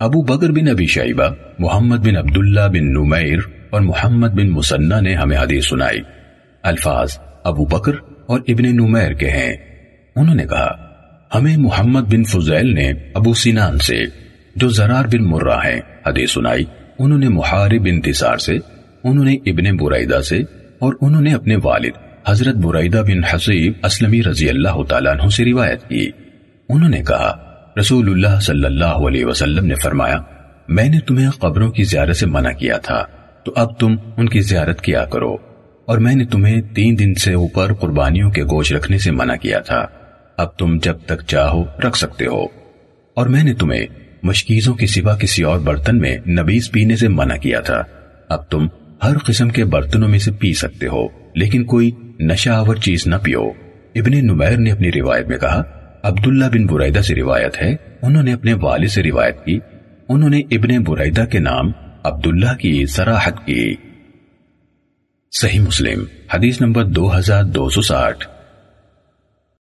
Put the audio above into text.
ابو بکر بن ابی شیبہ، محمد بن عبداللہ بن نمیر اور محمد بن مسنہ نے ہمیں حدیث سنائی۔ الفاظ ابو بکر اور ابن نمیر کے ہیں۔ انہوں نے کہا، ہمیں محمد بن فضیل نے ابو سینان سے جو زرار بن مرہ ہیں حدیث سنائی، انہوں نے محارب انتصار سے، انہوں نے ابن برائدہ سے اور انہوں نے اپنے والد حضرت برائدہ بن حسیب اسلمی رضی اللہ تعالیٰ عنہ سے روایت کی۔ انہوں نے کہا رسول اللہ صلی اللہ علیہ وسلم نے فرمایا، میں نے تمہیں قبروں کی زیارت سے منع کیا تھا، تو اب تم ان کی زیارت کیا کرو۔ اور میں نے تمہیں تین دن سے اوپر قربانیوں کے گوشت رکھنے سے منع کیا تھا۔ اب تم جب تک چاہو رکھ سکتے ہو۔ اور میں نے تمہیں مشکیزوں کی سوا کسی اور برتن میں نبیز پینے سے منع کیا تھا۔ اب تم ہر قسم کے برتنوں میں سے پی سکتے ہو، لیکن کوئی نشہ آور چیز نہ پیو۔ ابن نمیر نے اپنی روایت میں کہا عبداللہ بن برائدہ سے روایت ہے، انہوں نے اپنے والد سے روایت کی۔ انہوں نے ابن برائدہ کے نام عبداللہ کی سراحت کی۔ صحیح مسلم، حدیث نمبر دو ہزار دو سو ساٹھ۔